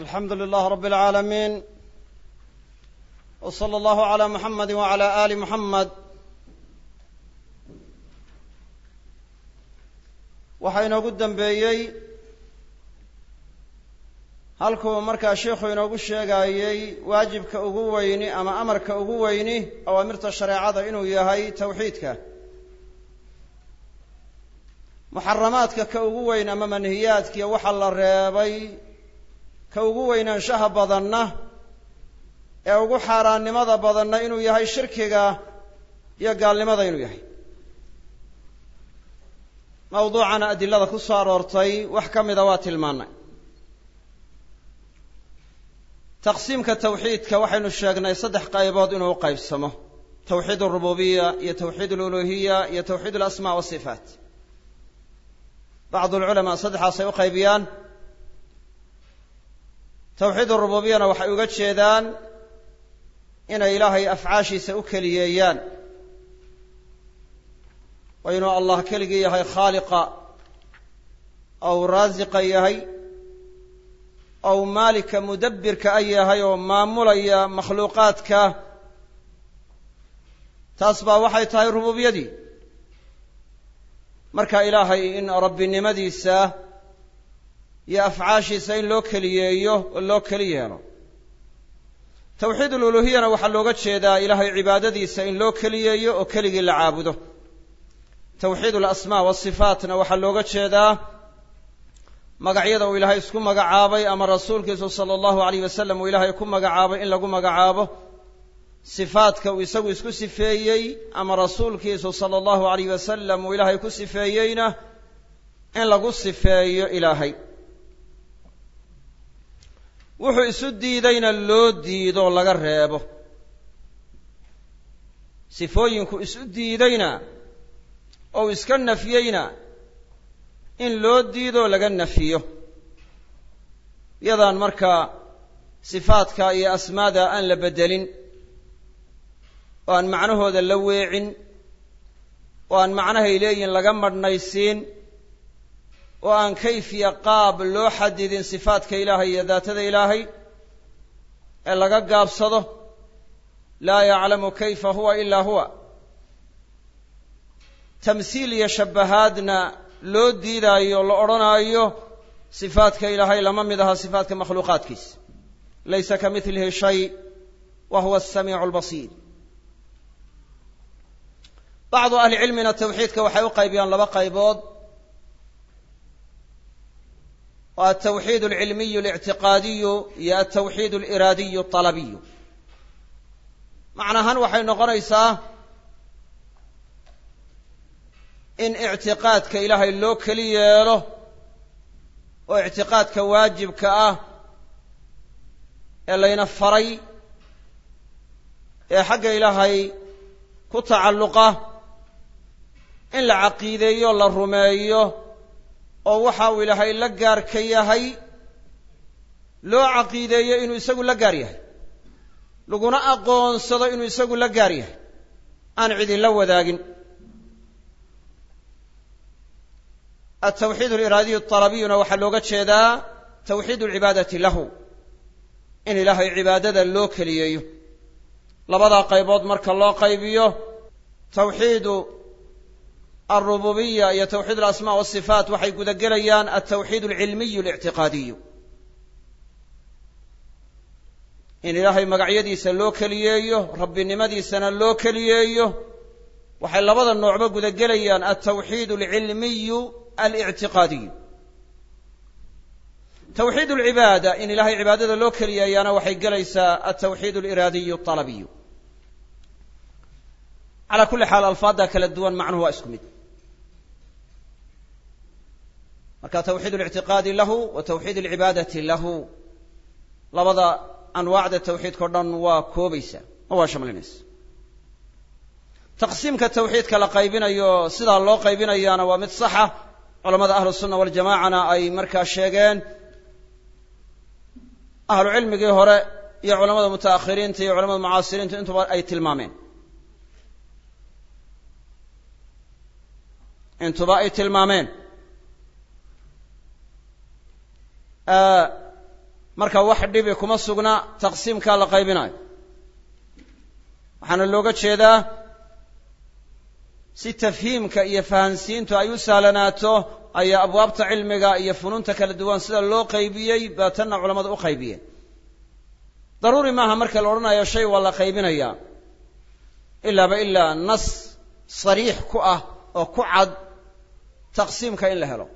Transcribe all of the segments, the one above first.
alxamdu lilah rab اlcaalamiin w slى allahu عlى muxamadi wعalى ali muxamed waxaa inoogu dembeeyey halkuu markaa sheikhu inoogu sheegaayey waajibka ugu weyni ama amarka ugu weyni awaamirta shareecada inuu yahay tawxiidka muxaramaadka ka ugu weyn ama manhiyaadkiiyo waxa la reebay ka ugu weynaanshaha badanna ee ugu xaaraannimada badanna inuu yahay shirkiga iyo gaalnimada inuu yahay. Mawduucana adilada ku soo aroortay wax ka mida waa tilmaannay. Taqsiimka tawxiidka waxaynu sheegnay saddex qaybood inuu u qaybsamo. Tawxiid arububiya iyo tawxiid aluluhiya iyo tawxiid alasmaa wasifaat bacdu alculamaa saddexaasay u qaybiyaan tawxiid arububiyana waxay uga jeedaan inay ilaahay afcaashiisa u keliyeeyaan. Waa inuu allah keligii yahay khaaliqa ou raasiqa yahay ou maalika mudabbirka a yahay oo maamulaya makhluuqaadka. Taas baa waxay tahay rububiyadii marka ilaahay in rabbinimadiisa iyo afcaashiisa in loo keliyeeyo oo loo keli yeelo. Tawxiid aluluhiyana waxaa looga jeedaa ilaahay cibaadadiisa in loo keliyeeyo oo keligii la caabudo. Tawxiid alasmaa wasifaatna waxaa looga jeedaa magacyada uu ilaahay isku magacaabay ama rasuulkiisu sala allahu alayh wasalam uu ilaahay ku magacaabay in lagu magacaabo. Sifaadka uu isagu isku sifeeyey ama rasuulkiisu sala allahu alayh wasalam uu ilaahay ku sifeeyeyna in lagu sifeeyo ilaahay wuxuu isu diidayna loo diido laga reebo. Sifooyinku isu diidayna ou iska nafyeyna in loo diidoo laga nafiyo. Yadaan markaa sifaadka iyo asmaada aan la beddelin oo aan macnahooda la weecin oo aan macnahay leeyihiin laga madhnaysiin oo aan kayfiya qaab loo xadidin sifaadka ilaahay iyo daatada ilaahay ee laga gaabsado laa yaclamu kayfa huwa ilaa huwa. Tamsiil iyo shabbahaadna loo diidaayo la odhanaayo sifaadka ilaahay lama mid aha sifaadka makhluuqaadkiisa laysa ka midlihi shay wa huwa asamiicu albasiir bacdu ahli cilmina tawxiidka waxay u qaybiyaan laba qaybood oo altawxiid alcilmiyu alictiqaadiyu iyo altawxiid aliraadiyu alalabiyu macnahaan waxay noqonaysaa in ictiqaadka ilaahay loo keli yeelo oo ictiqaadka waajibka ah ee layna faray ee xagga ilaahay ku tacalluqa in la caqiideeyo la rumeeyo oo waxa uu ilaahay la gaarka yahay loo caqiideeyo inuu isagu la gaar yahay. Laguna aqoonsado inuu isagu la gaar yahay. Aan cidinla wadaagin. Altawxiid aliraadiyu alabiyuna waxaa looga jeedaa tawxiid alcibaadati lahu. In ilaahay cibaadada loo keliyeeyo. Labadaa qaybood marka loo qaybiyo tawxiidu alrububiya iyo tawxiid alasmaa wasifaat waxay guda gelayaan altawxiid alcilmiyu alictiqaadiyu in ilaahay magacyadiisa loo keliyeeyo rabbinimadiisana loo keliyeeyo waxay labada noocba guda gelayaan altawxiid alcilmiyu alictiqaadiyu tawxiid alcibaada in ilaahay cibaadada loo keliyeeyaana waxay gelaysaa altawxiid aliraadiyu alabiyu calaa kulli xaal alfaadda kala duwan macnuhu marka tawxiid اlictiqaadi lahu wa tawxiid alcibaadati lahu. Labada anwaacda tawxiidka o dhan waa koobaysa ma waa shamlinaysa taqsiimka tawxiidka la qaybinayo sidaa loo qaybinayaana waa mid saxa. Culamada ahlu sunna waljamacana ay markaa sheegeen ahlu cilmigii hore iyo culamada mutaakhiriinta iyo culamada mucaasiriinta intuba ay tilmaameen. Intuba ay tilmaameen marka wax dhibi kuma sugna taqsiimkaa la qaybinayo. Waxaana looga jeedaa si tafhiimka iyo fahansiintu ay u sahlanaato ayaa abwaabta cilmiga iyo funuunta kala duwan sida loo qaybiyey baa tanna culammadu u qaybiyeen. Daruuri maaha marka la odhanayo shay waa la qaybinayaa ilaaba ilaa nas sariix ku ah oo ku cad taqsiimka in la helo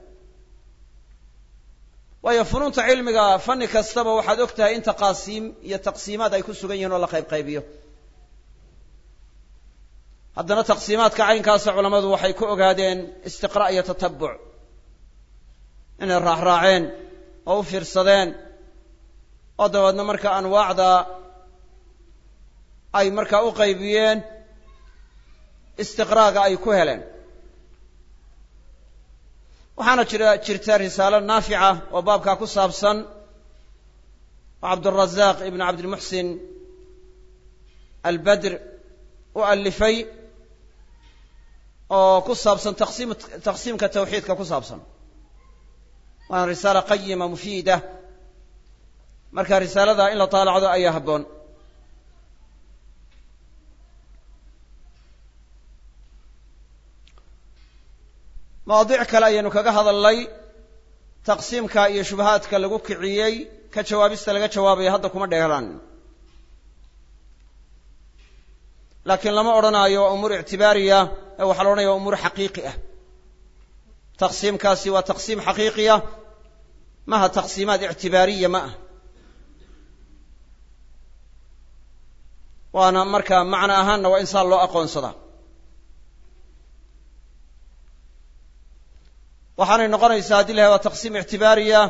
waayo funuunta cilmiga fanni kastaba waxaad og tahay in taqaasiim iyo taqsiimaad ay ku sugan yihiin oo la qayb qaybiyo haddana taqsiimaadka caynkaasa culammadu waxay ku ogaadeen istiqra' iyo tatabuc inay raacraaceen oo u fiirsadeen oo dabeedna marka anwaacda ay markaa u qaybiyeen istiqraaga ay ku heleen waxaana jira jirta risaalo naafica oo baabkaa ku saabsan oo cabdurazaaq ibn cabdilmuxsin albadr u alifay oo ku saabsan taqsiim taqsiimka tawxiidka ku saabsan. Waana risaala qayima mufiida. Marka risaalada in la taalacdo ayaa habboon mawaadiic kale ayaynu kaga hadalnay taqsiimka iyo shubahaadka lagu kiciyey ka jawaabista laga jawaabaya hadda kuma dheeraan laakiin lama odhanaayo waa umuur ictibaariya ee waxaa la odhanaya waa umuur xaqiiqi ah. Taqsiimkaasi waa taqsiim xaqiiqiya maha taqsiimaad ictibaariya ma ah waana marka macno ahaanna waa insaan loo aqoonsadaa waxaanay noqonaysaa haddii lahay waa taqsiim ictibaariya.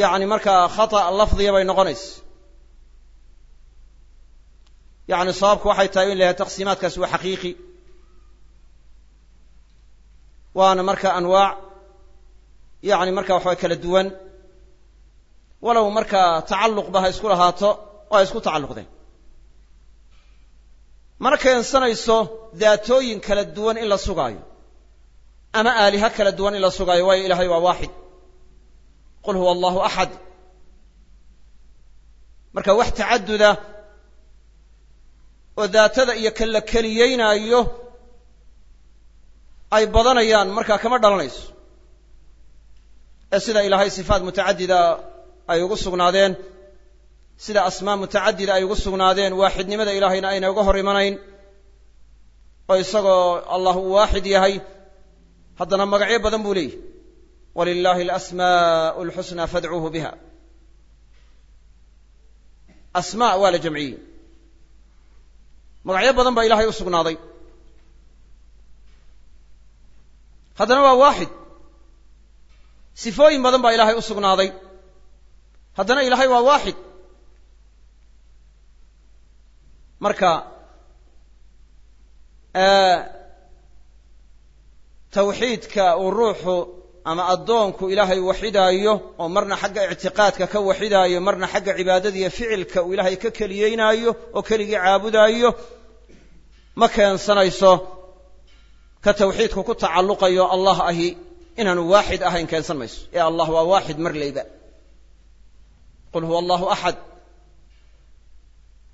Yacni markaa khata lafdiya bay noqonaysa. Yacni sababku waxay tahay in la yahay taqsiimaadkaasi waa xaqiiqi. Waana marka anwaac. Yacni marka waxaway kala duwan. Walow markaa tacalluqba ha isku lahaato oo ay isku tacalluqdeen. Mana keensanayso daatooyin kala duwan in la sugaayo ama aaliha kala duwan in la sugaayo waayo ilaahay waa waaxid qul huwa allahu axad marka wax tacaduda oo daatada iyo kala keliyeynaayo ay badanayaan markaa kama dhalanayso ee sida ilaahay sifaat mutacadida ay ugu sugnaadeen sida asmaa mutacadida ay ugu sugnaadeen waaxidnimada ilaahayna ayna uga hor imanayn oo isagoo allah uu waaxid yahay haddana magacyo badan buu leeyahy. Walilahi alasmaa'u alxusnaa fadcuuhu biha. Asmaa waa la jamciyey. Magacyo badan baa ilahay u sugnaaday. Haddana waa waaxid. Sifooyin badan baa ilaahay u sugnaaday. Haddana ilaahay waa waaxid. Marka tawxiidka uu ruuxu ama addoonku ilaahay waxidaayo oo marna xagga ictiqaadka ka waxidaayo marna xagga cibaadadiiyo ficilka uu ilaahay ka keliyeynaayo oo keligii caabudaayo ma keensanayso ka tawxiidku ku tacalluqayo allah ahi inaanu waaxid ahayn keensan mayso. Ee allah waa waaxid mar layba. Qul huwa allahu axad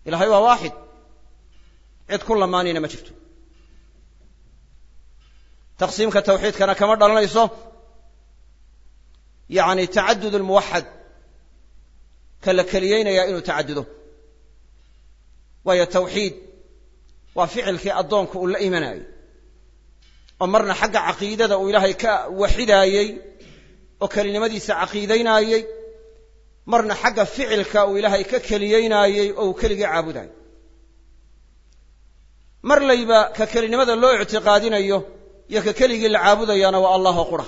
ilahay waa waaxid. Cid ku lamaanina ma jirto taqsiimka tawxiidkana kama dhalanayso yacni tacadud lmuwaxad ka la keliyeynayaa inuu tacadudo waayo tawxiid waa ficilkii addoonku uu la imanayo oo marna xagga caqiidada uu ilaahay ka waxidaayey oo kelinimadiisa caqiidaynaayey marna xagga ficilka uu ilaahay ka keliyeynaayey oo uu keligii mar layba ka kelinimada loo ictiqaadinayo iyo ka keligii la caabudayaana waa allah oo qura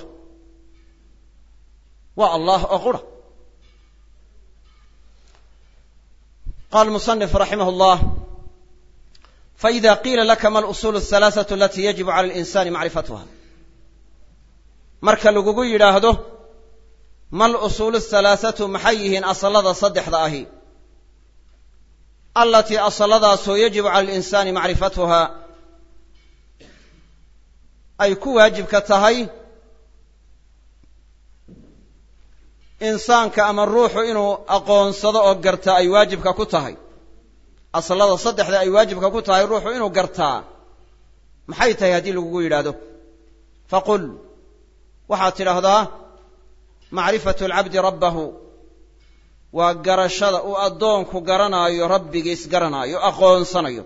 waa allah oo qura qala musanif raximah llah faida qiila laka ma alusul alhalaaثaة alati yajibu cala alinsani macrifatuha marka lagugu yidhaahdo ma alusuul alhalaaثatu maxay yihiin asalada saddexda ahi alatii asaladaasoo yajibu cala alinsani macrifatuha ay ku waajibka tahay insaanka ama ruuxu inuu aqoonsado oo gartaa ay waajibka ku tahay. Aslada saddexda ay waajibka ku tahay ruuxu inuu gartaa maxay tahay haddii lagugu yidhaahdo? Faqul. Waxaad tidhaahdaa macrifatu alcabdi rabbahu. Waa garashada uu addoonku garanaayo rabbigiis garanaayo aqoonsanayo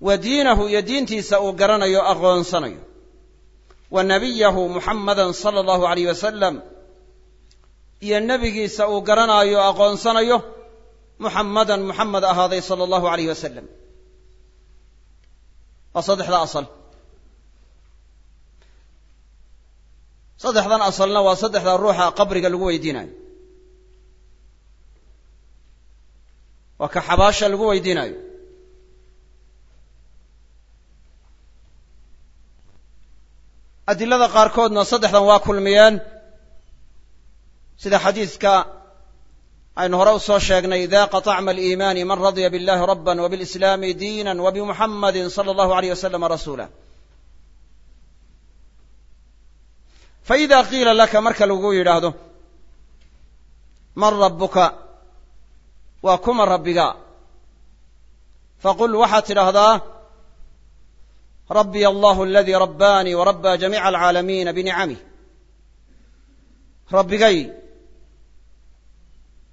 wa diinahu iyo diintiisa uu garanayo aqoonsanayo. Wa nabiyahu muxammadan sala allahu alayh wasalam iyo nebigiisa uu garanaayo aqoonsanayo muxammadan muxamed ahaaday sala allahu alayh wasalam waa saddexda asal. Saddexdan asalna waa saddexda ruuxa qabriga lagu weydiinayo. Waa ka xabaasha lagu weydiinayo adilada qaarkoodna saddexdan waa kulmiyeen sida xadiiska aynu hore u soo sheegnay daqa طacma aliimaani man radya biاllahi rabba wbiاlislaami diina wbmuxamadi salى allahu alayh waslama rasuula faida qiila laka marka lagu yidhaahdo man rabuka waa kuma rabbiga faqul waxaad tidhaahdaa rabbiy allahu aladii rabbaanii warabba jamiica alcaalamiina binicamih rabbigay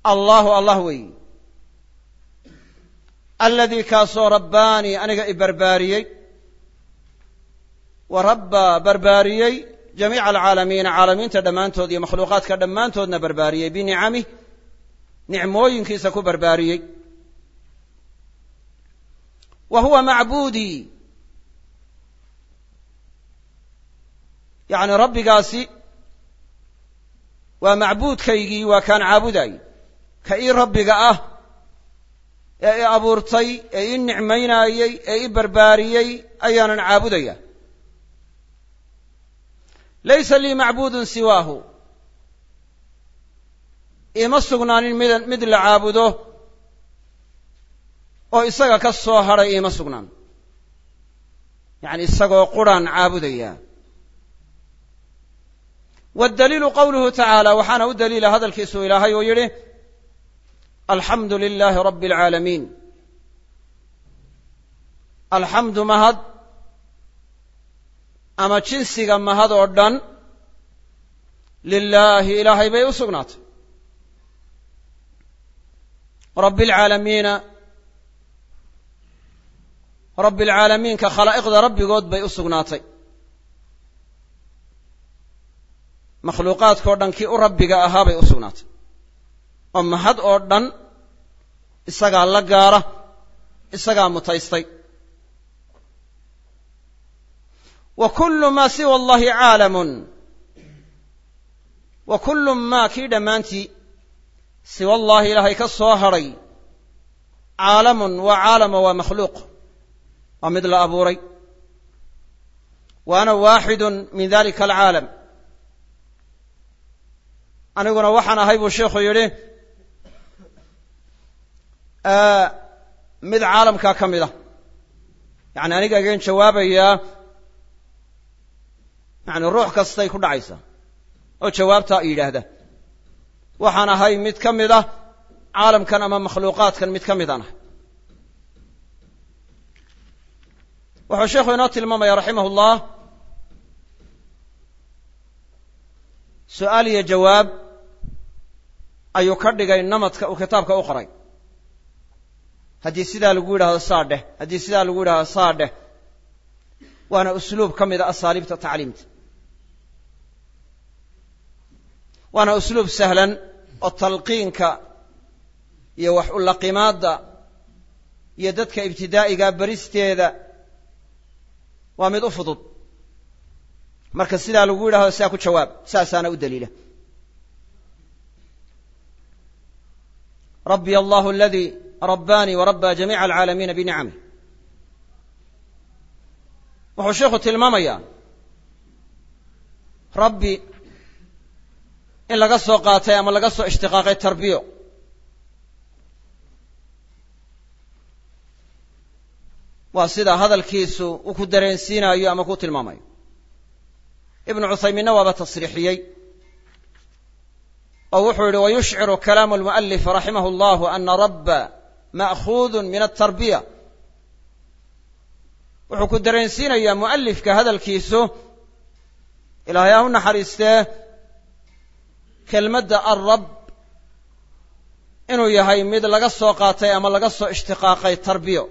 allahu allah weeyi aladii kaasoo rabbaanii aniga i barbaariyey wa rabbaa barbaariyey jamiica alcaalamiina caalamiinta dhammaantood iyo makhluuqaadka dhammaantoodna barbaariyey binicamih nicmooyinkiisa ku barbaariyey wa huwa macbuudii yacni rabbigaasi waa macbuudkaygii waa kaan caabudaay ka ii rabbiga ah ee i abuurtay ee ii nicmaynaayey ee i barbaariyey ayaanan caabudaya. Laysa lii macbuudun siwaahu. Iima sugnaanin mid mid la caabudo oo isaga ka soo hadhay iima sugnaan. Yacni isagoo quraan caabudaya waddaliilu qowluhu tacaala waxaana u daliila hadalkiisuu ilaahay uu yidhi alxamdu lilaahi rabbi alcaalamiin alxamdu mahad ama jinsiga mahad oo dhan lilaahi ilaahay bay u sugnaatay rabbi alcaalamiina rabbi alcaalamiinka khalaa'iqda rabbigood bay u sugnaatay makhluuqaadkao dhan kii u rabbiga ahaa bay u sugnaatay. oo mahad oo dhan isagaa la gaara isagaa mutaystay. wa kullu maa siwa allahi caalamun. wa kullu maa kii dhammaantii siwa allahi ilaahay ka soo hadhay caalamun waa caalamo waa makhluuq waa mid la abuuray. wa ana waaxidun min dalika alcaalam aniguna waxaan ahay buu sheikhu yidhi mid caalamkaa ka mid a yacni aniga agaen jawaabayaa yacni ruux kastay ku dhacaysaa oo jawaabtaa yidhaahda. Waxaan ahay mid ka mid ah caalamkan ama makhluuqaadkan mid ka midaan ahay. Wuxuu sheikhu inoo tilmaamaya raximah ullah su'aal iyo jawaab ayuu ka dhigay namadka uu kitaabka u qoray. Haddii sidaa lagu yidhahdo saa dheh. Haddii sidaa lagu yidhahdo saa dheh. Waana usluub ka mid a asaaliibta tacliimta. Waana usluub sahlan oo talqiinka iyo wax ulaqimaadda iyo dadka ibtidaa'iga beristeeda waa mid u fudud. Marka sidaa lagu yidhahdo sidaa ku jawaab saasaana u daliila allahu aladii rabbaanii wa rabbaa jamiica alcaalamiina binicamih wuxuu sheikhu tilmaamayaa rabbi in laga soo qaatay ama laga soo ishtiqaaqay tarbiyo waa sida hadalkiisu uu ku dareensiinaayo ama ku tilmaamayo ibnu cuthaymiinna waaba tasriixiyey oo wuxuu yihi wayushciru kalaamu lmu'alif raximah اllahu ana rabba ma'khuudu min atarbiya wuxuu ku dareensiinayaa mu'alifka hadalkiisu ilaahay ha u naxariistee kelmadda alrab inuu yahay mid laga soo qaatay ama laga soo ishtiqaaqay tarbiyo.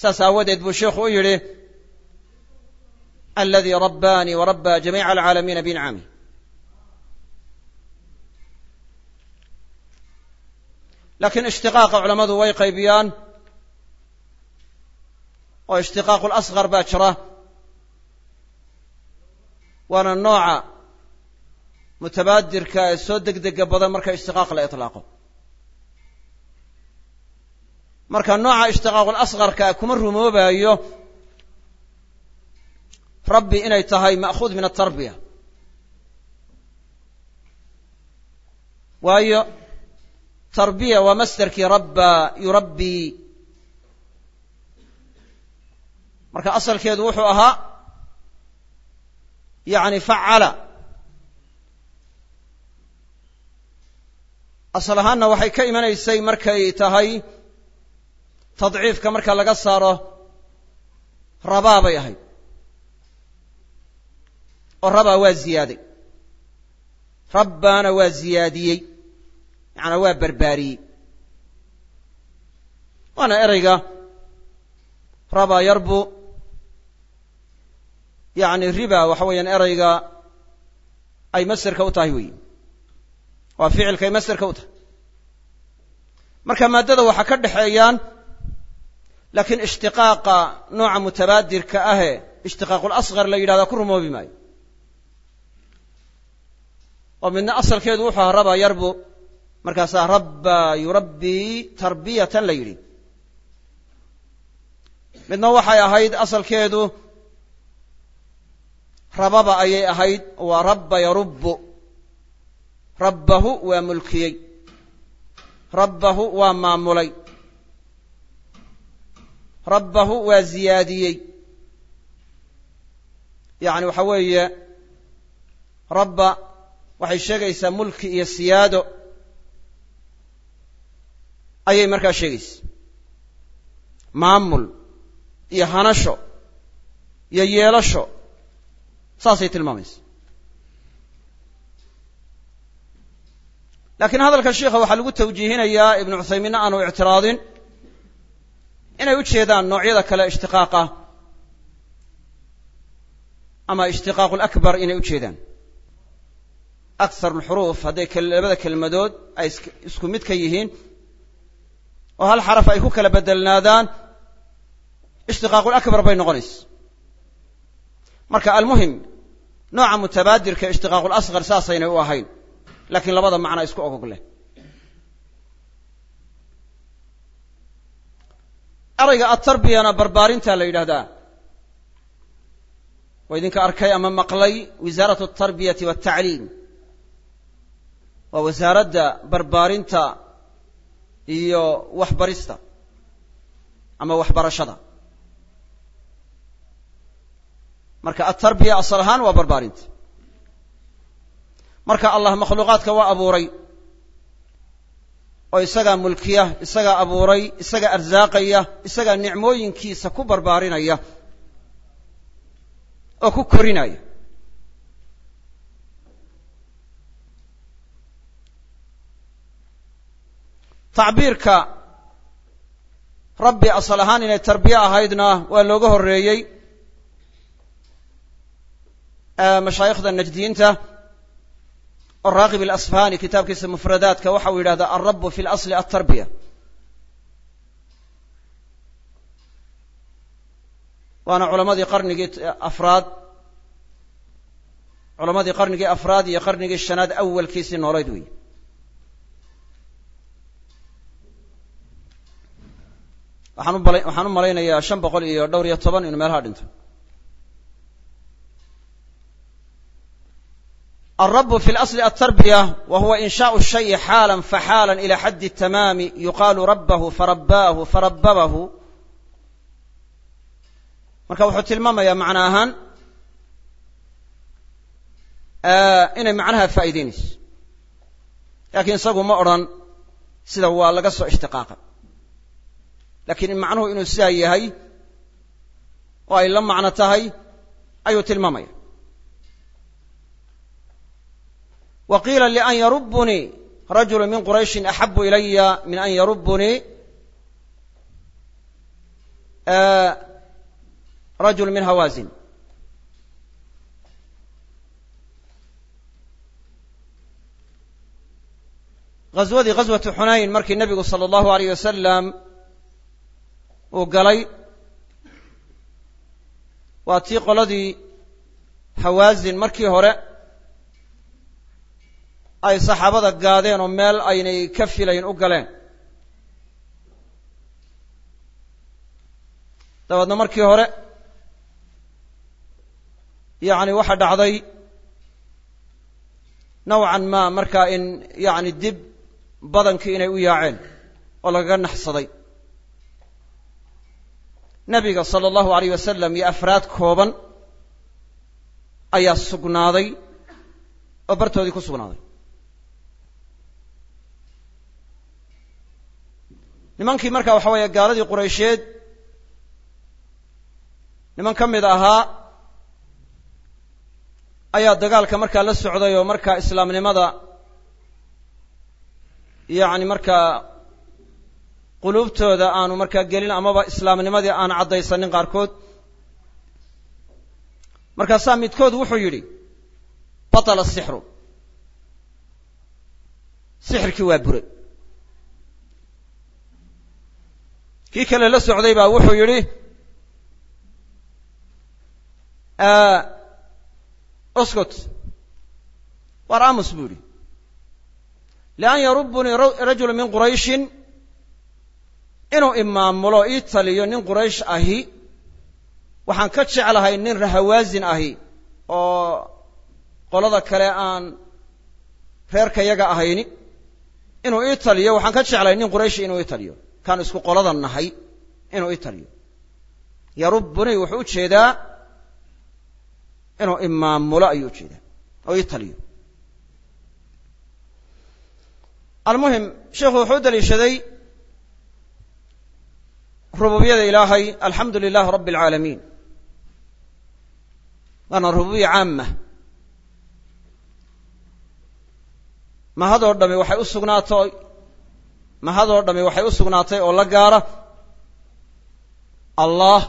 Saas aawadeed buu sheikhu u yidhi aladii rabbaanii warabba jamiica alcaalamiina bincami laakiin ishtiqaaqa culammadu way qaybiyaan oo ishtiqaaqu lasqar baa jira waana nooca mutabaadirka ee soo degdega badan marka ishtiqaaq la itlaaqo marka nooca ishtiqaaqu lasqarka kuma rumoobayo rabbi inay tahay ma'khuud min atarbiya waayo tarbiya waa masderkii rabba yurabbii marka asalkeedu wuxuu ahaa yani facala. Asal ahaanna waxay ka imanaysay markay tahay tadciifka marka laga saaro rabaa bay ahayd. Oo rabaa waa ziyaaday. Rabbaana waa ziyaadiyey yacanaa waa barbaariyey waana ereyga rabaa yarbu. Yacni riba waxa weeyaan ereyga ay masderka u tahay weyi waa ficilkay masderka u tahay. Marka maaddada waxaa ka dhexeeyaan laakiin ishtiqaaqa nooca mutabaadirka ahe ishtiqaaqulasqar la yidhahdaa ku rumoobi maayo. Oo midna asalkeedu wuxuu ahaa rabaa yarbu markaasaa rabba yurabbii tarbiyatan la yidhi. Midna waxay ahayd asalkeedu rababa ayay ahayd waa rabba yarubbu. Rabbahu waa mulkiyey. Rabbahu waa maamulay. Rabbahu waa ziyaadiyey. Yacni waxa weeye rabba waxay sheegaysaa mulki iyo siyaado ayay markaa sheegaysaa maamul iyo hanasho iyo yeelasho saasay tilmaamaysa. Laakiin hadalka sheikha waxaa lagu tawjiihinayaa ibnu cuthaymiinna aanu ictiraadin inay u jeedaan noocyada kale ishtiqaaqa ama ishtiqaaqu lakbar inay u jeedaan. Akthar alxuruuf hadday labada kelmadood ay isku mid ka yihiin oo hal xaraf ay ku kala bedelnaadaan ishtiqaaqulakbar bay noqonaysa. Marka almuhim nooca mutabaadirka ishtiqaaqulasqar saasaynay u ahayn laakiin labada macna isku ogog leh. Erayga atarbiyana barbaarinta la yidhahdaa waa idinka arkay ama maqlay wisaaratu altarbiyati waltacliim waa wasaaradda barbaarinta iyo waxbarista ama waxbarashada. Marka altarbiya asal ahaan waa barbaarinta. Marka allah makhluuqaadka waa abuuray oo isagaa mulkiya isagaa abuuray isagaa arsaaqaya isagaa nicmooyinkiisa ku barbaarinaya oo ku korinaya tacbiirka rabbi asal ahaan inay tarbiye ahaydna waa looga horreeyey mashaayikhda najdiyiinta oo raaqib alasfahani kitaabkiisa mufradaadka waxa uu yidhahdaa alrabu fi lasli altarbiya waana culamadii qarnigii afraad culamadii qarnigii afraad iyo qarnigii shanaad awalkiisii noolayd wey waxaan u malaynayaa shan boqol iyo dhowr iyo toban inuu meelaha dhinto. Alrabu fi lasli altarbiya wa huwa inshaau shayi xaala faxaala ila xaddi tamaami yuqaalu rabahu farabaahu farababahu marka wuxuu tilmaamayaa macno ahaan inay macnaha faa'iideynayso laakiin isagu ma odhan sida waa laga soo ishtiqaaqay laakiin macnuhu inuu sidaa yahay oo ay la macno tahay ayuu tilmaamaya. Wa qiila lian yarubunii rajulu min qurayshin axabu ilaya min an yarubunii rajul min hawaasin ghaswadii ghaswatu xunayn markii nebigu sala allahu aleyh wasalam uu galay. Waa tii qoladii hawaasin markii hore ay saxaabada gaadeen oo meel aynay ka filayn u galeen. Dabeedna markii hore yacni waxaa dhacday nawcan ma markaa in yacni dib badankii inay u yaaceen oo lagaga naxsaday nebiga sala allahu aleyh wasalam iyo afraad kooban ayaa sugnaaday oo bartoodii ku sugnaaday. Nimankii marka waxa weeye gaaladii quraysheed niman ka mid ahaa ayaa dagaalka markaa la socday oo markaa islaamnimada yacni markaa quluubtooda aanu markaa gelin amaba islaamnimadii aan caddaysanin qaarkood. Markaasaa midkood wuxuu yidhi batala asixru sixirkii waa buray kii kale la socday baa wuxuu yidhi oscot waar amos buu yidhi. Lian yarubunii rajulu min qurayshin inuu imaamulo ii taliyo nin quraysh ahi waxaan ka jeclahay nin rahawaasin ahi oo qolada kale aan reerka yaga ahayni. Inuu ii taliyo waxaan ka jeclahay nin qurayshi inuu ii taliyo. Kaan isku qolada nahay inuu ii taliyo. Yarubunii wuxuu u jeedaa inuu imaamulo ayuu u jeedaa oo ii taliyo. Almuhim sheikhu wuxuu daliishaday rububiyada ilaahay alxamdu lilahi rabbi alcaalamiin waana rububiya caama mahadoo dhami waxay u sugnaatay mahadoo dhami waxay u sugnaatay oo la gaara allah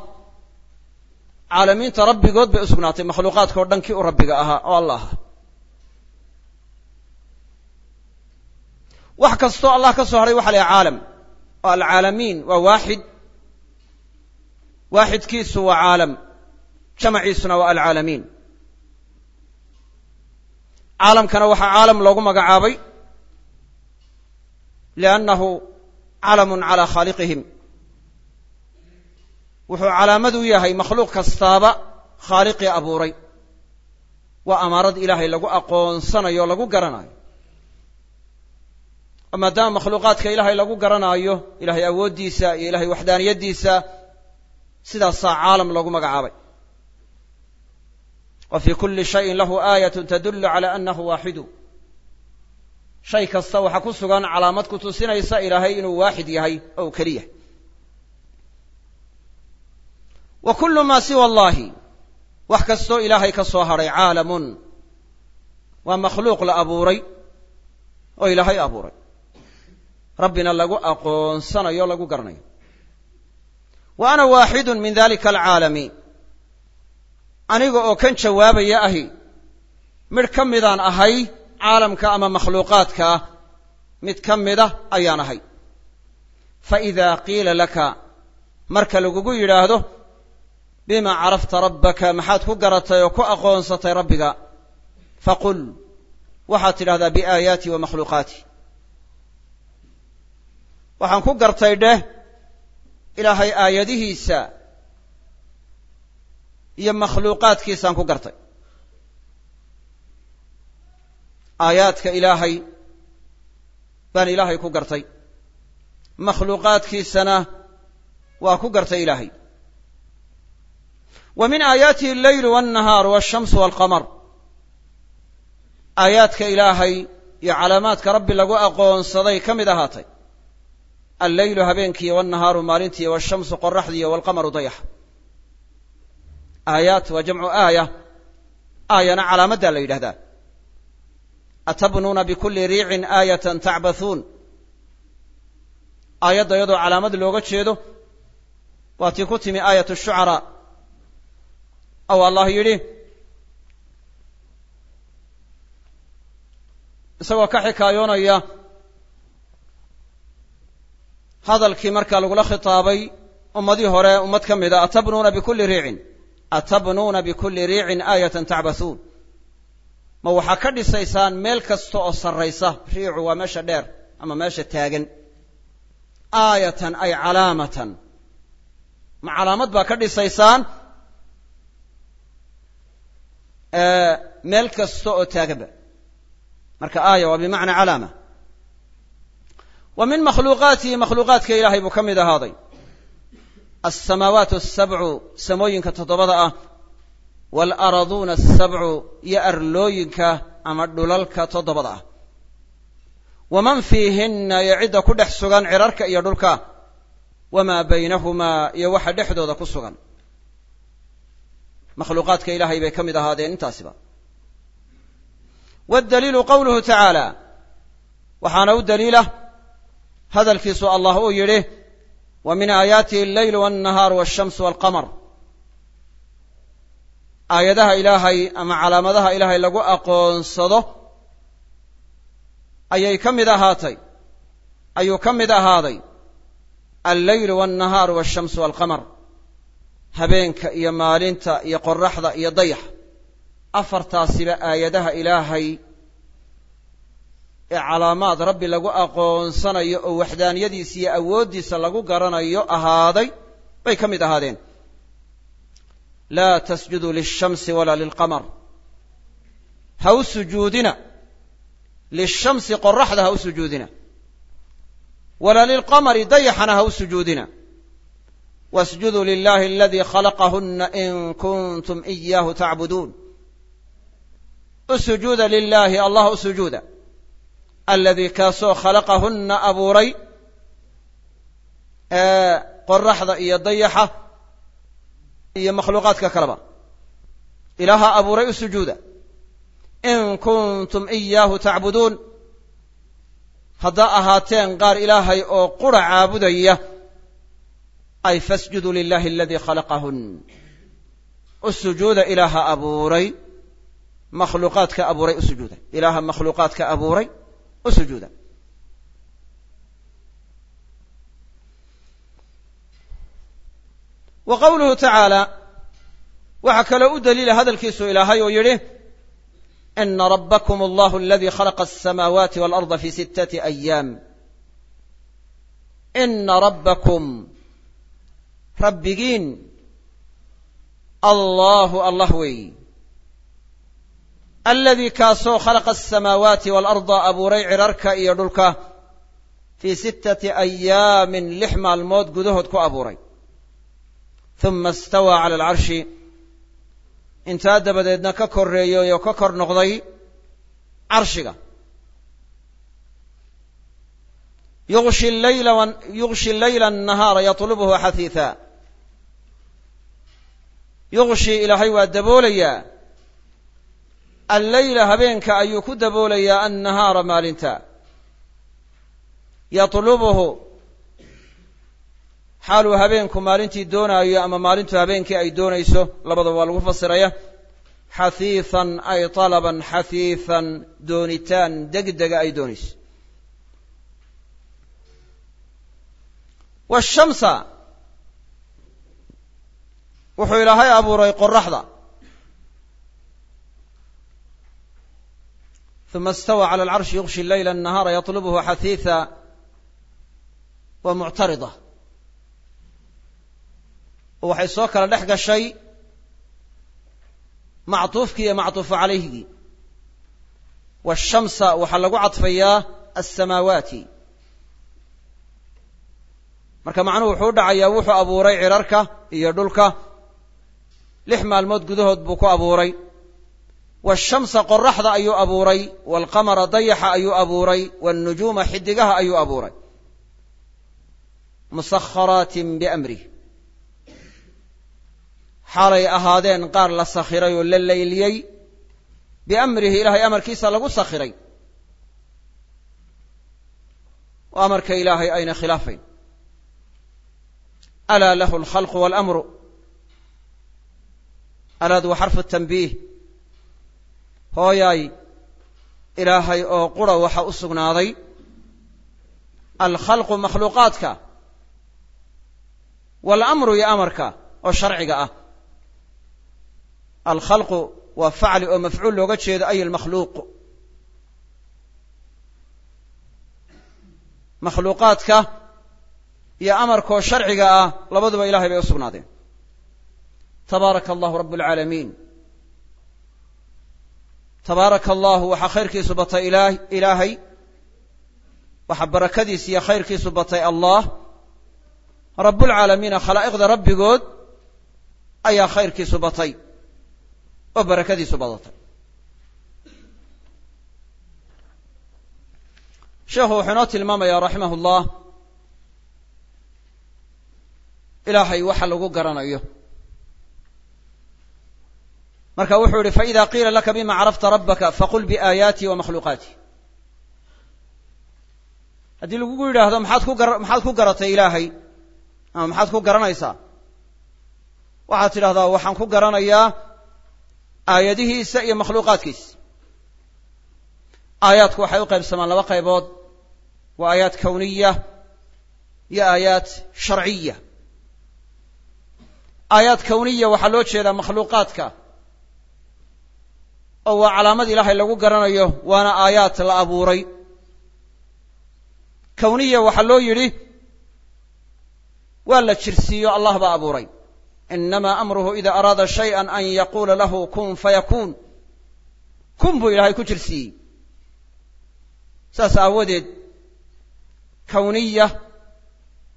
caalamiinta rabbigood bay u sugnaatay makhluuqaadka o dhan kii u rabbiga ahaa oo alla wax kastoo allah ka soo hadhay waxa la caalam. Oo alcaalamiin waa waaxid waaxidkiisu waa caalam. Jamaciisuna waa alcaalamiin. Caalamkana waxaa caalam loogu magacaabay liannahu calamun calaa khaaliqihim. Wuxuu calaamad u yahay makhluuq kastaaba khaaliqii abuuray. Waa amaarad ilaahay lagu aqoonsanayo o lagu garanayo oo maadaama makhluuqaadka ilaahay lagu garanaayo ilahay awooddiisa iyo ilahay waxdaaniyaddiisa sidaasaa caalam loogu magacaabay. Wa fii kulli shayin lahu aayat tadullu cala annahu waaxidu. Shay kasta waxaa ku sugan calaamad ku tusinaysa ilaahay inuu waaxid yahay oo keliya. Wa kullu maa siwa allahi. Wax kastoo ilaahay ka soo hadhay caalamun. Waa makhluuq la abuuray oo ilaahay abuuray. Rabbina lagu aqoonsanayo lagu garanayo wa ana waaxidun min dalika alcaalami. Aniga oo kan jawaabaya ahi midh ka midaan ahay caalamka ama makhluuqaadka mid ka mida ayaan ahay. Fa idaa qiila laka marka lagugu yidhaahdo bima carafta rabbaka maxaad ku garatay oo ku aqoonsatay rabbiga? Faqul waxaad tidhahdaa biaayaati wa makhluuqaati. Waxaan ku gartay dheh ilaahay aayadihiisa iyo makhluuqaadkiisaan ku gartay. Aayaadka ilaahay baan ilaahay ku gartay. Makhluuqaadkiisana waa ku gartay ilaahay. Wa min aayaatihi alleylu walnahaaru walshamsu walqamar. Aayaadka ilaahay iyo calaamaadka rabbi lagu aqoonsaday ka mid ahaatay alleylu habeenkiiyo walnahaaru maalintiiyo walshamsu qoraxdiiyo walqamaru dayaxa aayaat waa jamcu aaya. Aayana calaamaddaa la yidhahdaa atabnuuna bikulli riicin aayatan tacbathuun. Aayadda iyadoo calaamad looga jeedo waa tii ku timi aayat shucaraa. Aw allah yidhi isagoo ka xikaayoonaya hadalkii markaa lagula khitaabay ummadii hore ummad ka mida atabnuuna bikulli riicin. Atabnuuna bikulli riicin aayatan tacbathuun ma waxaa ka dhisaysaan meel kasta oo sarraysa riicu waa meesha dheer ama meesha taagan. Aayatan ay calaamatan. Ma calaamad baa ka dhisaysaan meel kasta oo taaganba marka aaya waa bimacnaa calaama wa min makhluuqaatihi makhluuqaadka ilaahay buu ka mid ahaaday. Alsamaawaat asabcu samooyinka toddobada ah. Waalaaraduuna asabcu iyo arlooyinka ama dhulalka toddobada ah. Waman fiihinna iyo cidda ku dhex sugan cirarka iyo dhulka. Wamaa baynahumaa iyo waxa dhexdooda ku sugan. Makhluuqaadka ilaahay bay ka mid ahaadeen intaasiba. Waddaliilu qowluhu tacaala waxaana hadalkiisu allah uu yidhi wa min aayaatihi alleylu walnahaaru walshamsu walqamar. Aayadaha ilaahay ama calaamadaha ilaahay lagu aqoonsado ayay ka mid ahaatay ayuu ka mid ahaaday alleylu walnahaaru walshamsu walqamar. Habeenka iyo maalinta iyo qoraxda iyo dayax. Afartaasiba aayadaha ilaahay ee calaamaad rabbi lagu aqoonsanayo oo waxdaaniyadiisa iyo awooddiisa lagu garanayo ahaaday bay ka mid ahaadeen. Laa tasjuduu lishamsi walaa lilqamar. Ha u sujuudina. Lishamsi qoraxda ha u sujuudina. Walaa lilqamari dayaxana ha u sujuudina. Wasjuduu lilahi aladii khalaqahuna in kuntum iyaahu tacbuduun. U sujuuda lilaahi allah u sujuuda aladii kaasoo khalaqahunna abuuray qoraxda iyo dayaxa iyo makhluuqaadka kaleba. Ilaaha abuuray u sujuuda. In kuntum iyaahu tacbuduun. Haddaa ahaateen qaar ilaahay oo qura caabudaya ay fasjuduu lilahi aladii khalaqahun. U sujuuda ilaaha abuuray. Makhluuqaadka abuuray u sujuuda. Ilaaha makhluuqaadka abuuray u sujuuda wa qowluhu tacaala waxaa kaloo u daliila hadalkiisu ilaahay oo yidhi ina rabakm allahu aladii khalaqa asamaawaati waalarda fi sittati ayaam ina rabbakum rabbigiin allahu allah weeyi aladii kaasoo khalaqa asamaawaati waalarda abuuray cirarka iyo dhulka fii sittati ayaamin lix maalmood gudahood ku abuuray. Uma istawaa cala alcarshi intaa dabadeedna ka korreeyey oo ka kor noqday carshiga. Yushi laylayugshi leyla nahaara yaطlubuhu xafiifa yuqshi ilaahay waa daboolayaa alleyla habeenka ayuu ku daboolayaa annahaara maalinta. Yatlubuhu. Xaaluu habeenku maalintii doonaayo ama maalintu habeenkii ay doonayso labadaba waa lagu fasiraya. Xahiifan ay talaban xahiifan doonitaan degdega ay doonayso. Washamsa wuxuu ilaahay abuuray qoraxda uma istawى calى alcarshi yuغshi leyla الnahaara yaطlubhu xahiiثa wa muctarida oo waxay soo kala dhex gashay macطuufkii iyo macطuufu calayhigii waالshamsa waxaa lagu cadfayaa aلsamaawaati marka macnuhu wuxuu u dhacayaa wuxuu abuuray cirarka iyo dhulka lix maalmood gudahood buu ku abuuray waashamsa qoraxda ayuu abuuray waalqamara dayaxa ayuu abuuray waalnujuuma xidigaha ayuu abuuray musakharaatin biamrih xaalay ahaadeen qaar la sakhiray oo la layliyey biamrihi ilaahay amarkiisa lagu sakhiray oo amarka ilaahay ayna khilaafayn alaa lahu alkhalqu waalamru alaad wa xarfu tanbiih hooyaay ilaahay oo qura waxa u sugnaaday alkhalqu makhluuqaadka waalamru iyo amarka oo sharciga ah. Alkhalqu waa facli oo mafcuul looga jeedo ay almakhluuq makhluuqaadka iyo amarkaoo sharciga ah labaduba ilahay bay u sugnaadeen. Tabaaraka allahu rabb alcaalamiin tabaaraka allahu waxaa khayrkiisu batay ilaahay waxaa barakadiis iyo khayrkiisu batay allah. Rabbulcaalamiina khalaa'iqda rabbigood ayaa khayrkiisu batay oo barakadiisu badatay. Sheekhu wuxuu inoo tilmaamayaa raximah ullah ilaahay waxa lagu garanayo marka wuxuu yihi faإida qiila laka bima carafta rabaka faqul biaayaati wa makhluuqaati. Haddii lagugu yidhaahdo maxaad ku gar maxaad ku garatay ilaahay? Ama maxaad ku garanaysaa? Waxaad tidhahdaa waxaan ku garanayaa aayadihiisa iyo makhluuqaadkiisa. Aayaadku waxay u qaybsamaan laba qaybood. Waa aayaat kowniya iyo aayaat sharciya. Aayaat kowniya waxaa loo jeedaa makhluuqaadka oo waa calaamad ilaahay lagu garanayo waana aayaat la abuuray. Kowniya waxaa loo yidhi waa la jirsiiyo allah baa abuuray. Inamaa amruhu ida araada shayئa an yaquula lahu kun fayakuun kun buu ilaahay ku jirsiiyey. Saas aawadeed kowniya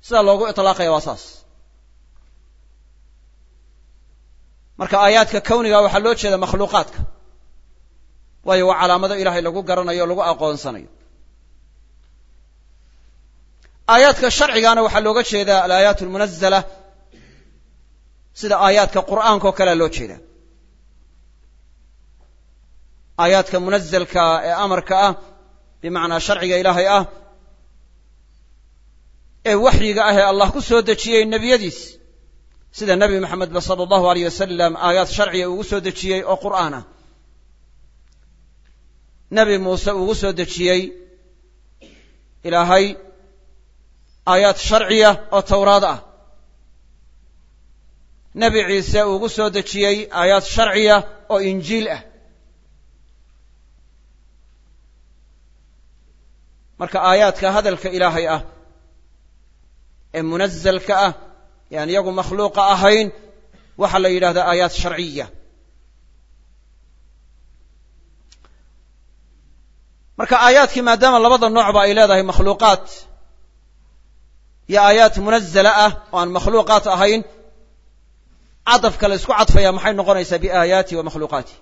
sida loogu iطlaaqaya waa saas. Marka aayaadka kowniga waxaa loo jeeda makhluuqaadka waayo waa calaamado ilaahay lagu garanayo o lagu aqoonsanayo. Aayaadka sharcigaana waxaa looga jeedaa alaayaat almunazala sida aayaadka qur'aanka oo kalea loo jeedaa. Aayaadka munazalka ee amarka ah bimacnaa sharciga ilaahay ah ee waxyiga ah ee allah ku soo dejiyey nebiyadiis sida nebi maxamed ba sala allahu aleyh wasalam aayaad sharciga ugu soo dejiyey oo qur'aan ah nebi muuse ugu soo dejiyey ilaahay aayaad sharciya oo towraad ah. Nebi ciise ugu soo dejiyey aayaad sharciya oo injiil ah. Marka aayaadka hadalka ilaahay ah ee munazalka ah ee aan iyagu makhluuqa ahayn waxaa la yidhahdaa aayaat sharciya marka aayaadkii maadaama labada noocba ay leedahay makhluuqaat iyo aayaat munazala ah oo aan makhluuqaat ahayn cadafka la ysku cadfaya maxay noqonaysaa biaayaati wa makhluuqaati?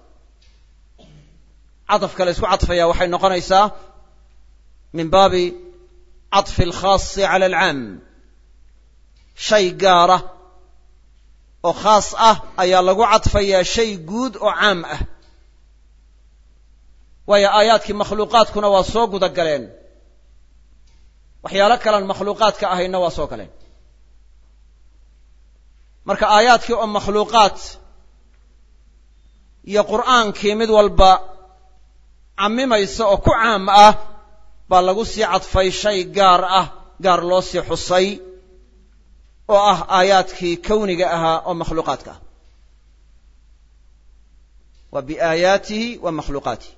Cadafka la ysku cadfaya waxay noqonaysaa min baabi caطfi alkhaasi cala alcaam. Shay gaara oo khaas ah ayaa lagu cadfayaa shay guud oo caam ah waayo aayaadkii makhluuqaadkuna waa soo guda galeen waxyaalo kalean makhluuqaadka ahayna waa soo galeen. Marka aayaadkii oo makhluuqaad iyo qur'aankii mid walba cammimaysa oo ku caam ah baa lagu sii cadfay shay gaar ah gaar loo sii xusay oo ah aayaadkii kowniga ahaa oo makhluuqaadka ah. Wa biaayaatihi wa makhluuqaatihi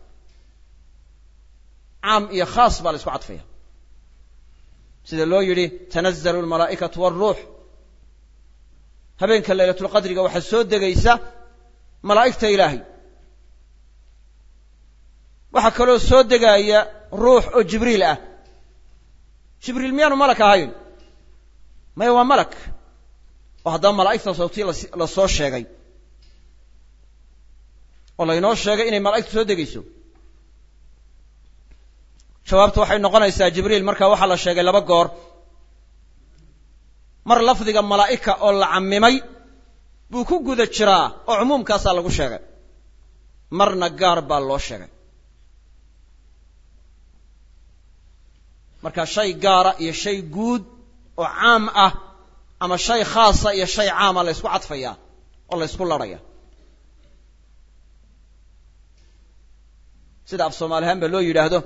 caam iyo khaas baa la isku cadfaya. Sida loo yidhi tanazalu almalaa'ikatu walruux habeenka laylatulqadriga waxaa soo degaysa malaa'igta ilaahay. Waxaa kaloo soo degaaya ruux oo jibriil ah. Jibriil miyaanu malak ahayn? Maya waa malak. Oo haddaba malaa'igta sawtii la soo sheegay. Oo laynoo sheegay inay malaa'igtu soo degayso jawaabtu waxay noqonaysaa jibriil marka waxaa la sheegay laba goor. Mar lafdiga malaa'ika oo la cammimay buu ku guda jiraa oo cumuumkaasaa lagu sheegay. Marna gaar baa loo sheegay. Marka shay gaara iyo shay guud oo caam ah ama shay khaasa iyo shay caama la ysku cadfayaa oo la ysku larhaya sida af soomaali ahaan ba loo yidhaahdo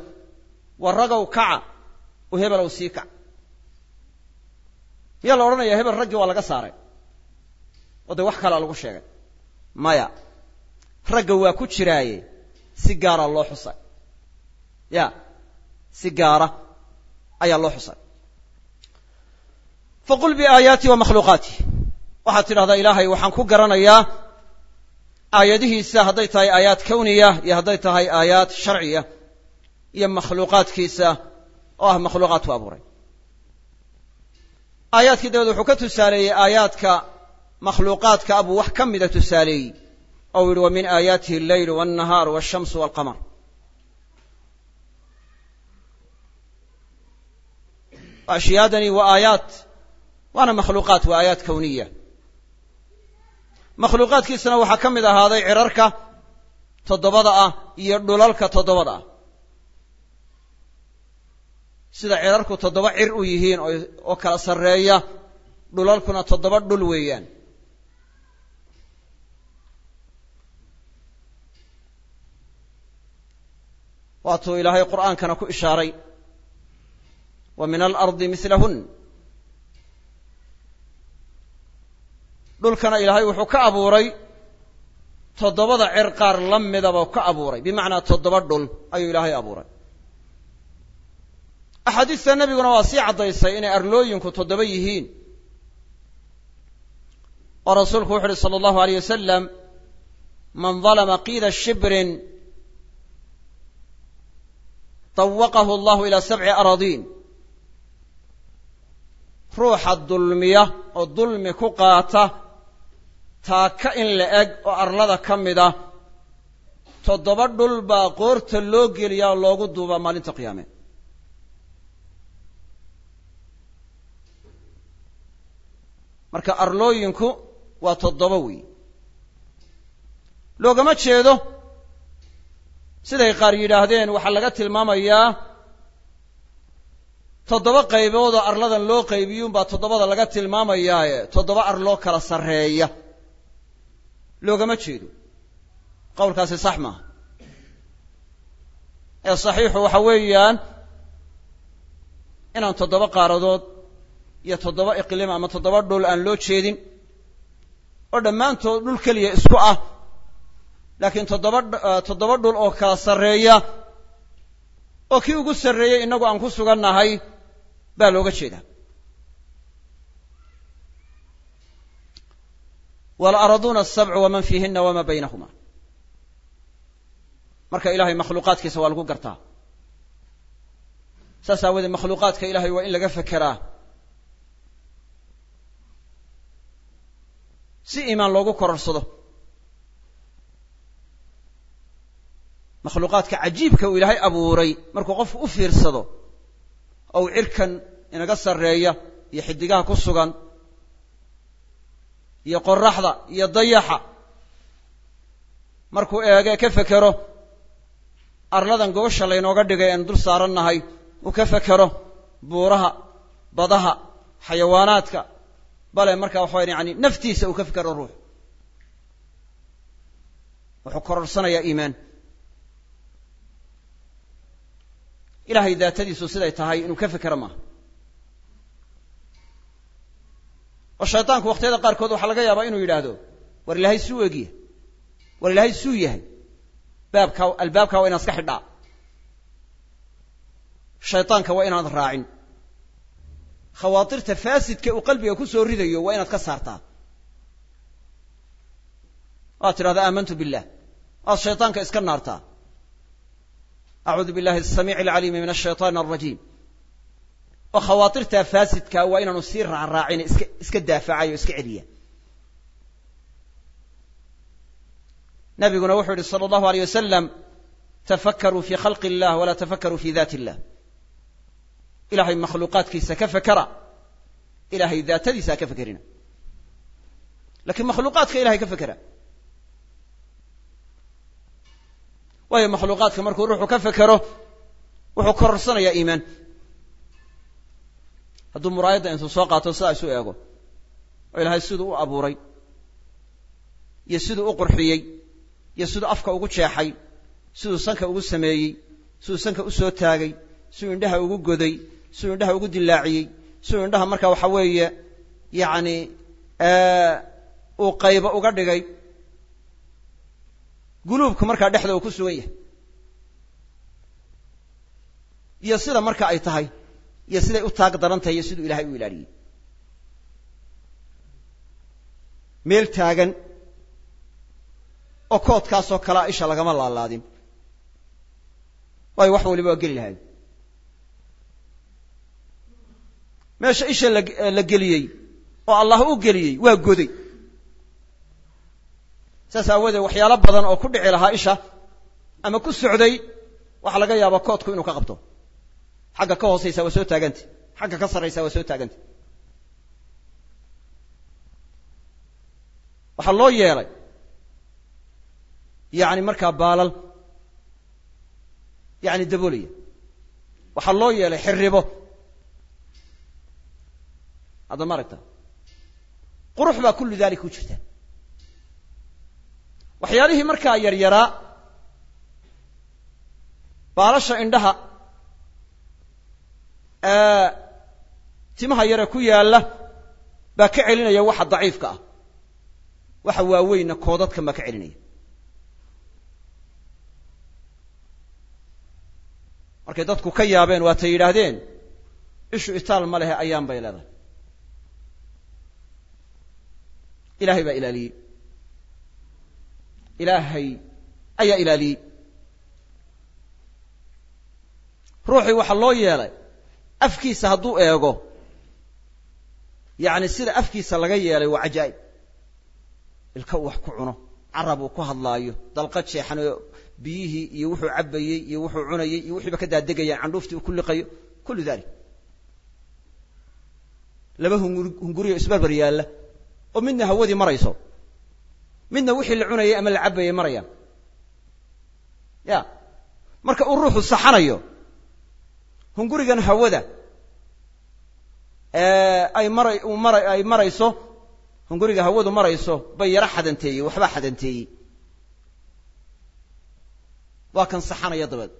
warragow kaca oo hebelow sii kac. Miyaa la odhanaya hebel raggii waa laga saaray. Oo dee wax kalaa lagu sheegay. Maya ragga waa ku jiraaye si gaara loo xusay. Ya si gaara ayaa loo xusay. Faqul biaayaatii wa makhluuqaatih waxaad tidhahdaa ilaahay waxaan ku garanayaa aayadihiisa hadday tahay aayaad kawniya iyo hadday tahay aayaad sharciya iyo makhluuqaadkiisa oo ah makhluuqaadku abuuray. Aayaadkii dabeed wuxuu ka tusaaleeyey aayaadka makhluuqaadka abuu wax ka mida tusaaleeyey ou yihi wa min aayaatihi alleyl walnahaar walshamsu walqamar. Ashyaadani waa aayaat waana makhluuqaat waa aayaat kawniya. Makhluuqaadkiisana waxaa ka mid ahaaday cirarka toddobada ah iyo dhulalka toddobada ah sida cirarku toddoba cir u yihiin oo kala sarreeya dhulalkuna toddoba dhul weeyaan. Waatuu ilaahay qur'aankana ku ishaaray wa min alardi mislahun dhulkana ilaahay wuxuu ka abuuray toddobada cer qaar la midaba ka abuuray. Bimacnaa toddoba dhul ayuu ilaahay abuuray axaadiista nebiguna waa sii caddaysay inay arlooyinku toddoba yihiin. oo rasuulku wuxu uhi sala allahu aleyh wasalam man dalama qiida shibrin dawaqahu allahu ilaa sabci araadiin ruuxa dulmiya oo dulmi ku qaata taaka in la eg oo arlada ka mid ah toddoba dhul baa qoorta loo geliyaa oo loogu duubaa maalinta qiyaame marka arlooyinku waa toddoba weey. Loogama jeedo siday qaar yidhaahdeen waxaa laga tilmaamayaa toddoba qaybood oo arladan loo qaybiyuunbaa toddobada laga tilmaamayaaye toddoba arloo kala sarreeya. Loogama jeedo. Qowlkaasi sax maaha. Ee saxiixu waxa weeyaan inaan toddoba qaaradood iyo toddoba iqlim ama toddoba dhul aan loo jeedin oo dhammaantood dhul keliya isku ah. Laakiin toddoba toddoba dhul oo kala sarreeya oo kii ugu sarreeyey innagu aan ku sugannahay baa looga jeedaa. Waalaaraduuna asabcu waman fiihina wamaa baynahuma. Marka ilahay makhluuqaadkiisa waa lagu gartaa. Saas aawoodee makhluuqaadka ilahay waa in laga fekeraa si iimaan loogu kororsado. Makhluuqaadka cajiibka uu ilaahay abuuray markuu qofku u fiirsado ou cirkan inaga sarreeya iyo xidigaha ku sugan iyo qoraxda iyo dayaxa markuu eege ka fekero arladan gobasha laynooga dhigay eanu dul saarannahay uu ka fekero buuraha badaha xayawaanaadka bale marka waxawayan yani naftiisa uu ka fekero ruux. Wuxuu kororsanayaa iimaan. Ilahay daatadiisu siday tahay inuu ka fekero maaha oo shaydaanku wakhtiyada qaarkood waxaa laga yaabaa inuu yidhaahdo war ilaahay suu egiya war ilaahay suu yahay. Baabkaa albaabkaa waa inaad iska xidhaa. Shaydaanka waa inaad raacin khawaatirta faasidka uu qalbiga ku soo ridayo waa inaad ka saartaa. Waad tidhahda aamantu billah. Waad shaydaanka iska naartaa. Acuudu billahi asamiici alcaliimi min ashayطaani alrajiim oo khawaatirtaa faasidkaa waa inaanu sii raacraacin iska iska daafacayo iska celiya. Nabiguna wuxuu yihi sala allahu aleyh wasalam tafakkaruu fii khalqi illah walaa tafakkaruu fii daati illah ilahay makhluuqaadkiisa ka fekera ilahay daatadiisa ka fekerina lakiin makhluuqaadka ilahay ka fekera waayo makhluuqaadka markuu ruuxu ka fekero wuxuu kororsanayaa iimaan. Hadduu muraayadda intuu soo qaato sidaa isu eego. Oo ilaahay siduu u abuuray. Iyo siduu u qurxiyey. Iyo siduu afka ugu jeexay. Siduu sanka ugu sameeyey. Siduu sanka u soo taagay. Siduu indhaha ugu goday siduu indhaha ugu dilaaciyey. Siduu indhaha markaa waxa weeye yacni uu qaybo uga dhigay. Guluubku markaa dhexda uu ku sugan yahay. Iyo sida marka ay tahay iyo siday u taag daran tahay iyo siduu ilahay u ilaaliyey meel taagan oo koodkaasoo kalea isha lagama laalaadin. Waayo wax waliba waa geli lahayd meesha isha la geliyey oo allah u geliyey waa goday. Saas aawadeed waxyaalo badan oo ku dhici lahaa isha ama ku socday waxaa laga yaabaa koodku inuu ka qabto. Xagga ka hoosaysa waa soo taaganta xagga ka sarraysa waa soo taaganta waxaa loo yeelay yacni markaa baalal yacni daboolaya waxaa loo yeelay xirribo hadda ma aragta qurux baa kullu dalik ku jirta waxyaalihii markaa yaryaraa baalasha indhaha timaha yare ku yaalla baa ka celinaya waxa daciifka ah waxa waaweynna koodadkan baa ka celinaya markay dadku ka yaabeen waatay yidhaahdeen ishu itaal ma lehe ayaan bay leedahay ilaahay baa ilaaliyey. Ilaahay ayaa ilaaliyey. Ruuxii waxaa loo yeelay afkiisa hadduu eego yacni sida afkiisa laga yeelay waa cajaa'ib. Ilka uu wax ku cuno carab uu ku hadlaayo dalqad jeexan oo biyihii iyo wuxuu cabbayey iyo wuxuu cunayey iyo wixiiba ka daadegayaan candhuuftii uu ku liqayo kullu dalik laba hunguriyo isbarbar yaalla oo midna hawadii marayso. Midna wixii la cunayay ama la cabbayay marayaan. Ya. Marka uu ruuxu saxanayo hungurigan hawada ay mara uu mara ay marayso hunguriga hawadu marayso bay yaro xadanteeyey waxbaa xadanteeyey. Waa kan saxanaya dabeed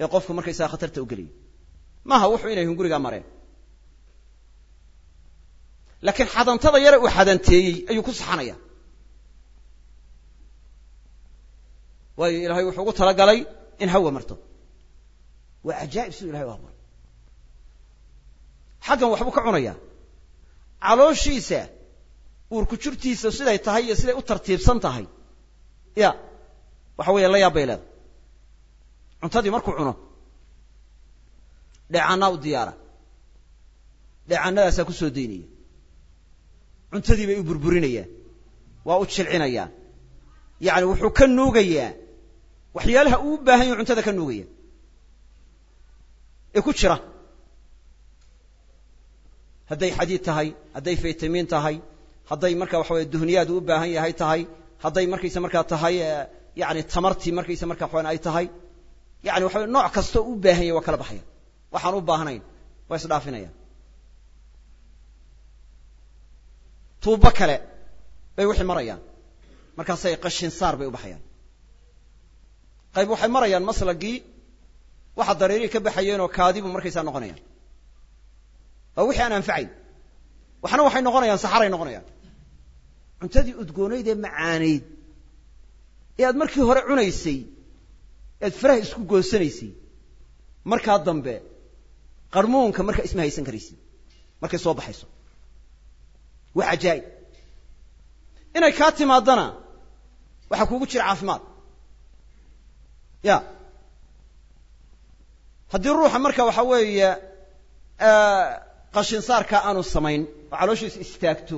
ee qofku markaysaga khatarta u geliyay maaha wuxuu inay hungurigaa mareen laakiin xadantada yare uu xadanteeyey ayuu ku saxanaya. Waayo ilaahay wuxuu ugu talagalay in hawa marto. Waa cajaa'ib siduu ilahay u abuuray xaggan waxbuu ka cunayaa calooshiisa uurku jirtiisa siday tahay iyo siday u tartiibsan tahay. Ya waxa weeye la yaab bay leedahay. Cuntadii markuu cuno dheecaannaa u diyaara. Dheecaannadaasaa ku soo daynaya cuntadii bay u burburinayaan waa u jilcinayaan. Yacni wuxuu ka nuugayaa. Waxyaalaha uu baahan yahu cuntada ka nuugaya. Ee ku jira. Hadday xadiid tahay hadday faytamiin tahay hadday marka waxa weye duhniyaad uu u baahan yahay tahay hadday markaysa markaa tahay yani tamartii markaysa markaa waxawan ay tahay. Yani waxa nooc kastoo u baahan yahy waa kala baxaya. Waxaan u baahnayn waa isdhaafinayaan tuubo kale bay wixii marayaan. Markaasay qashin saar bay u baxayaan. Qayb waxay marayaan maslagii waxa dareerihii ka baxayeenoo kaadibu markaysaa noqonayaan. Waa wixii aan anfacayn. Waxna waxay noqonayaan saxaray noqonayaan. Cuntadii udgoonayd ee macaanayd ee aad markii hore cunaysay ead faraha isku goosanaysay markaa dambe qarmuunka markaa isma haysan karaysid. Markay soo baxayso waa cajaa'ib inay kaa timaadana waxaa kuugu jira caafimaad. Ya. Haddii ruuxa marka waxa weeye qashin saarkaa aanu samayn oo calooshiisu istaagto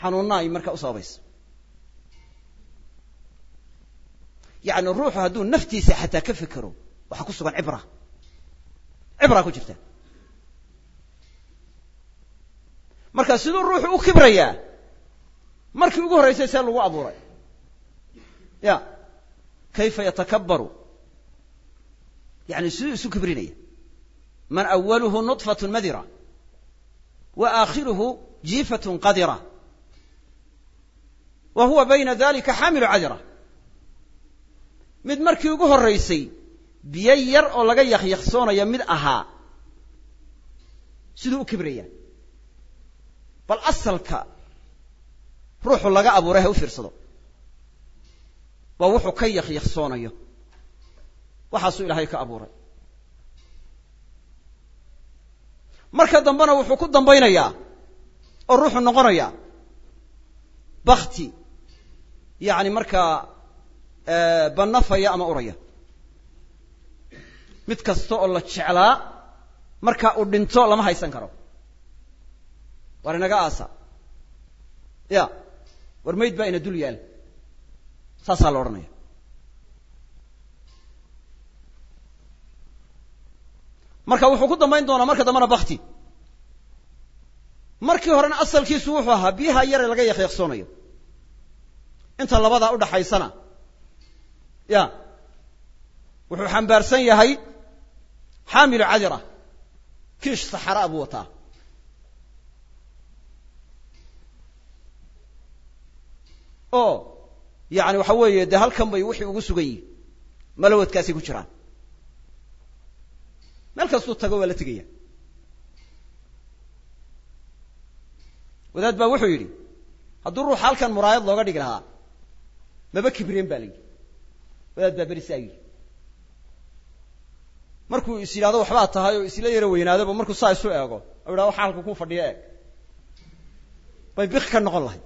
xanuunna ay markaa u sababayso. Yacni ruuxu hadduu naftiisa xataa ka fekero waxaa ku sugan cibra. Cibraa ku jirta marka siduu ruuxu u kibrayaa markii ugu horraysay see lagu abuuray. Ya kayfa yatakabbaru? Yani siduu isu kibrinaya. Man awaluhu nudfatun madira wa aakhiruhu jiifatun qadira. Wa huwa bayna dalika xaamilu cadira. Mid markii ugu horraysay biyo yar oo laga yakyaksoonayo mid ahaa siduu u kibraya bal asalka ruuxu laga abuuray ha u fiirsado. Waa wuxuu ka yakyaksoonayo. Waxaasuu ilaahay ka abuuray. Marka dambena wuxuu ku dambaynayaa oo ruuxu noqonayaa bakti yacni markaa bannafaya ama uraya. Mid kasta oo la jeclaa marka uu dhinto lama haysan karo war inaga aasa. Ya war mayd baa ina dul yaal. Saasaa la odhanaya. Marka wuxuu ku dambayn doonaa marka dambena bakti markii horena asalkiisu wuxuu ahaa biyaha yare laga yakyaksoonayo inta labadaa udhaxaysana ya wuxuu xambaarsan yahay xaamilu cadira kiish saxaraa buu wataa oo yani waxa weeye dee halkan bay wixii ugu sugan yihiin malawadkaasay ku jiraan. Meel kastuu tago waa la tegaya. Wadaad baa wuxuu yidhi hadduu ruux halkan muraayad looga dhigi lahaa maba kibreen ba la yidhi. Wadaad baa berisaa yidhi markuu is yidhahdo waxbaa tahay oo isla yaro weynaadaba markuu saa isu eego o yidhahdo waxa halka ku fadhiya eeg. Bay bik ka noqon lahay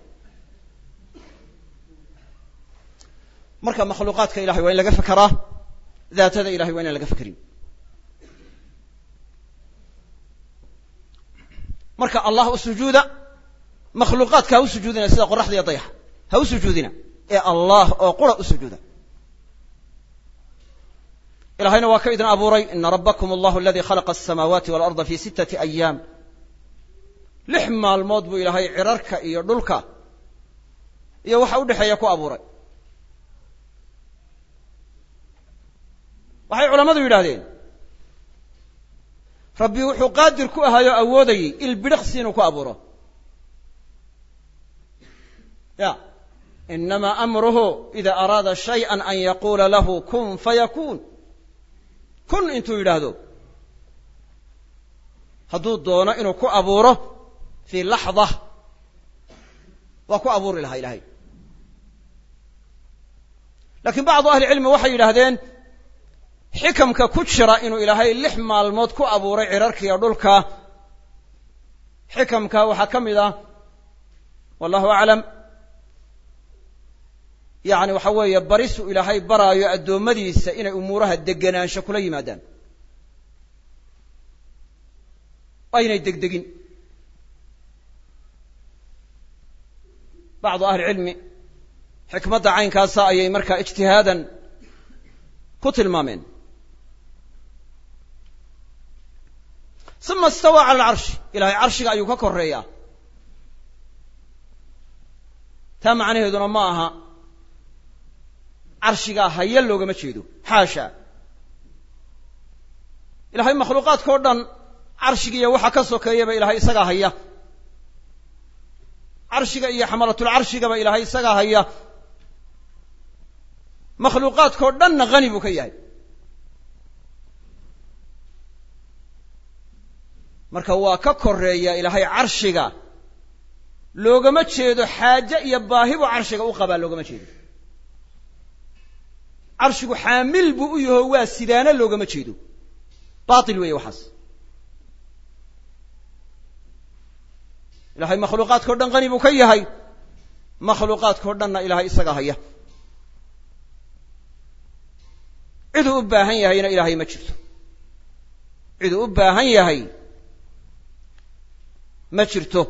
marka makhluuqaadka ilahay waa in laga fekeraa daatada ilahay waa inaan laga fekerin marka allah u sujuuda makhluuqaadka ha u sujuudina sida qoraxda iyo dayaxa. Ha u sujuudina ee allah oo qura u sujuuda. Ilahayna waa ka idin abuuray ina rabakm allahu aladii khalaqa asamaawaati waalarda fi sittati ayaam lix maalmood buu ilaahay cirarka iyo dhulka iyo waxa u dhexeeya ku abuuray waxay culammadu yidhahdeen rabbi wuxuu qaadir ku ahaayoo awoodayey ilbidhiqsi inuu ku abuuro. Ya inama amruhu ida araada shayئa an yaquula lahu kun fayakuun kun intuu yidhaahdo hadduu doono inuu ku abuuro fii laxda waa ku abuuri lahaa ilahay lakiin bacdu ahli cilmi waxay yidhaahdeen xikamka ku jira inuu ilaahay lix maalmood ku abuuray cirarkiiyo dhulka. Xikamka waxaa ka mid ah wallahu aclam yacni waxa weeye barisuu ilaahay baraayo addoommadiisa inay umuuraha degenaansho kula yimaadaan. Aynay degdegin. Bacdu ahli cilmi xikmadda caynkaasa ayay markaa ijtihaadan ku tilmaameen uma istawaa cala alcarshi ilahay carshiga ayuu ka koreeyaa taa macnaheeduna ma aha carshigaa haya loogama jeedo xaasha ilahay makhluuqaadka o dhan carshigiiyo waxa ka sokeeyaba ilahay isagaa haya carshiga iyo xamalatulcarshigaba ilahay isagaa haya makhluuqaadkao dhanna hani buu ka yahay marka waa ka koreeya ilaahay carshiga. Loogama jeedo xaaje iyo baahibu carshiga u qabaa loogama jeedo. Carshigu xaamil buu u yaho waa sidaana loogama jeedo. Baatil weeye waxaas. Ilahay makhluuqaadkao dhan qani buu ka yahay. Makhluuqaadkao dhanna ilahay isaga haya. Ciduu u baahan yahayna ilaahay ma jirto. Ciduu u baahan yahay ma jirto.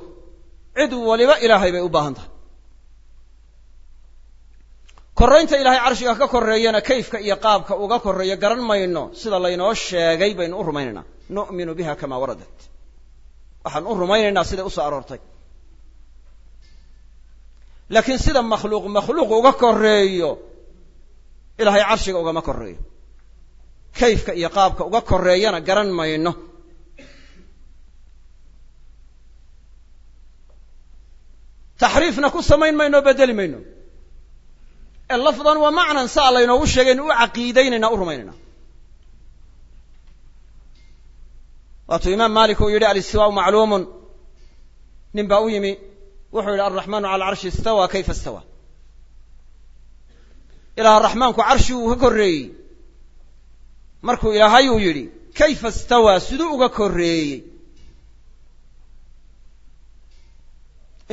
Cid waliba ilaahay bay u baahan tahay. Korraynta ilaahay carshiga ka korreeyana kayfka iyo qaabka uga korreeyo garan mayno. Sida laynoo sheegay baynu u rumaynaynaa nu'minu biha kamaa waradat. Waxaan u rumaynaynaa siday u soo aroortay. Laakiin sida makhluuq makhluuq uga korreeyo ilaahay carshiga ugama korreeyo. Kayfka iyo qaabka uga korreeyana garan mayno taxriifna ku samayn mayno o bedeli mayno. Ee lafdan waa macnan saa laynoogu sheegaynu u caqiidaynayna u rumaynayna waatuu imaam malik uu yidhi alistiwaau macluumun. Nin baa u yimi wuxuu yidhi alraxmaanu cala alcarshi istawa kayfa istawa? Ilaah raxmaanku carshi uu ka korreeyey. Markuu ilaahay uu yidhi kayfa istawaa siduu uga korreeyey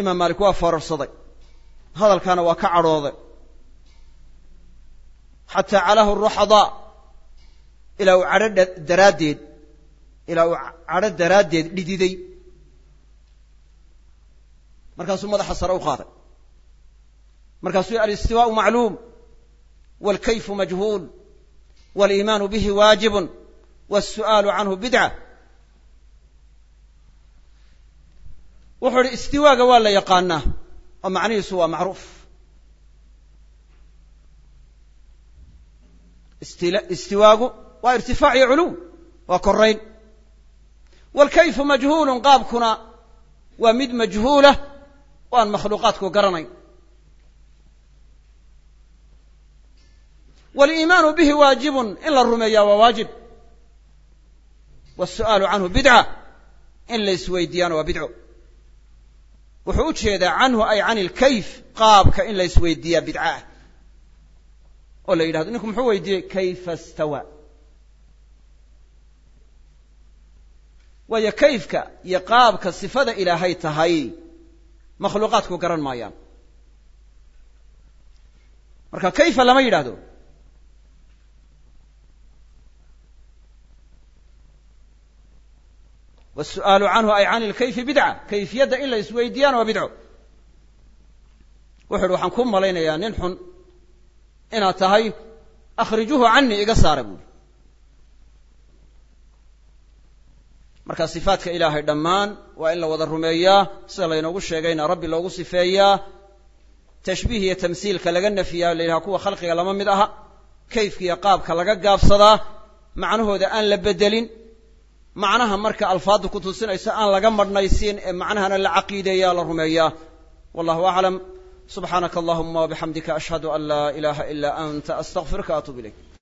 imaam maalik waa foorarsaday hadalkaana waa ka cadhooday. Xataa calahu ruxadaa ilaa uu cadho daraaddeed ilaa uu cadho daraaddeed dhididay. Markaasuu madaxa sare u qaaday. Markaasuu alistiwaau macluum waalkayfu majhuul waaliimaanu bihi waajibun waalsu'aalu canhu bidca wuxuu idhi istiwaaga waa la yaqaanaa oo macnihiisu waa macruuf. Istiwaagu waa irtifaac iyo culuw waa korayn wlkayfu majhuulun qaabkuna waa mid majhuulah oo aan makhluuqaadku garanay waliimaanu bihi waajibun in la rumeeyaa waa waajib. Wasu'aalu canhu bidca in laisweydiiyaan waa bidco wuxuu u jeedaa canhu ay can ilkayf qaabka in la isweydiiyaa bidca ah oo la yidhahdo ninku muxuu weydiiyey? Kayfa stawa. Waayo kayfka iyo qaabka sifada ilaahay tahay makhluuqaadku garan maayaan. Marka kayfa lama yidhaahdo wasu'aalu canhu ay can ilkayfi bidca kayfiyadda in la isweydiiyaana waa bidco wuxu uhi waxaan ku malaynayaa nin xun inaad tahay akhrijuuhu canii iga saara buuri marka sifaadka ilaahay dhammaan waa in la wada rumeeyaa sida laynoogu sheegayna rabbi loogu sifeeyaa tashbiih iyo tamsiilka laga nafiyaa la yidhaha kuwa khalqiga lama mid aha kayfka iyo qaabka laga gaabsadaa macnahooda aan la bedelin macnaha marka alfaadda ku tusinayso aan laga madhnaysiin ee macnahana la caqiideeyaa la rumeeyaa wallahu aclam subxaanaka allahuma wabixamdika ashhadu an laa ilaha ila anta astaqfiruka atub ilayk